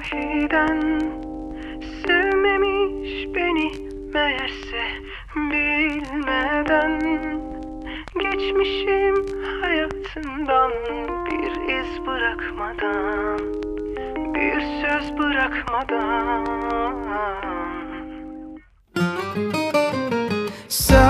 Sahiden sevmemiş beni meğerse bilmeden. Geçmişim hayatından bir iz bırakmadan Bir söz bırakmadan. Sahiden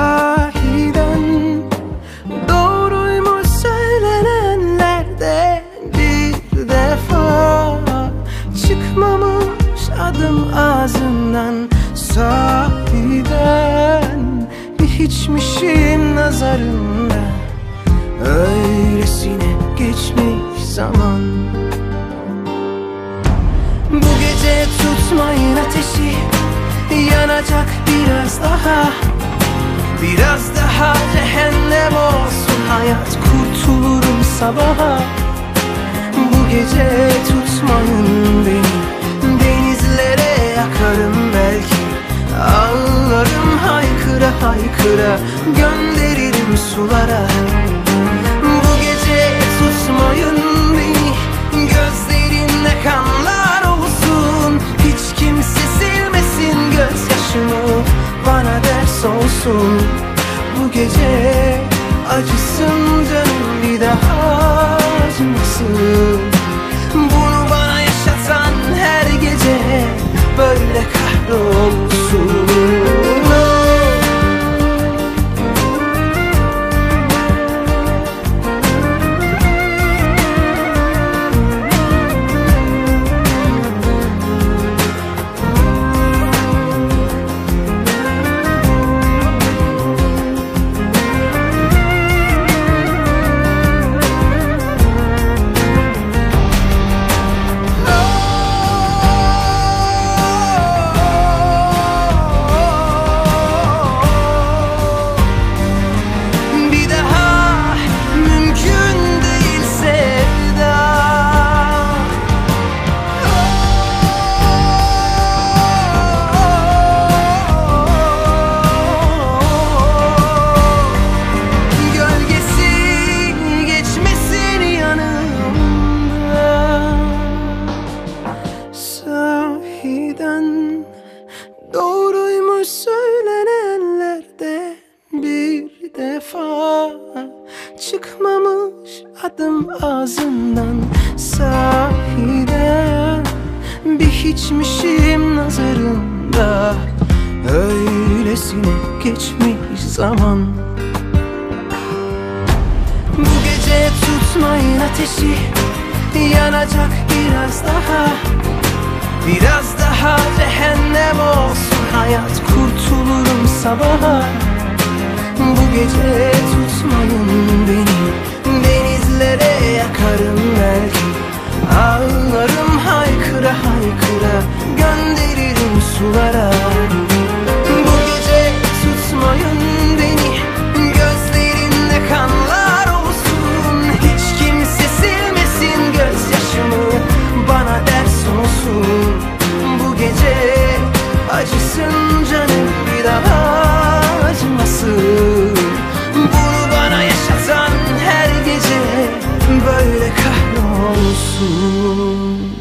hiçmişim nazarında. Öylesine geçmiş zaman. Bu gece tutmayın ateşi Yanacak biraz daha. Biraz daha cehennem olsun hayat Kurtulurum sabaha. Bu gece tutmayın beni Denizlere yakarım haykıra Gönderirim sulara. Bu gece tutmayın beni Gözlerinde kanlar olsun. Hiç kimse silmesin gözyaşımı Bana ders olsun. Bu gece acısın canım bir daha acımasın. Bunu bana yaşatan her gece böyle kahrolsun defa Çıkmamış adım ağzından Sahiden. Bir hiçmişim nazarında Öylesine geçmiş zaman. Bu gece tutmayın ateşi Yanacak biraz gece tutmayın beni. Denizlere yakarım belki. Ağlarım haykıra haykıra Gönderirim sulara. olsun.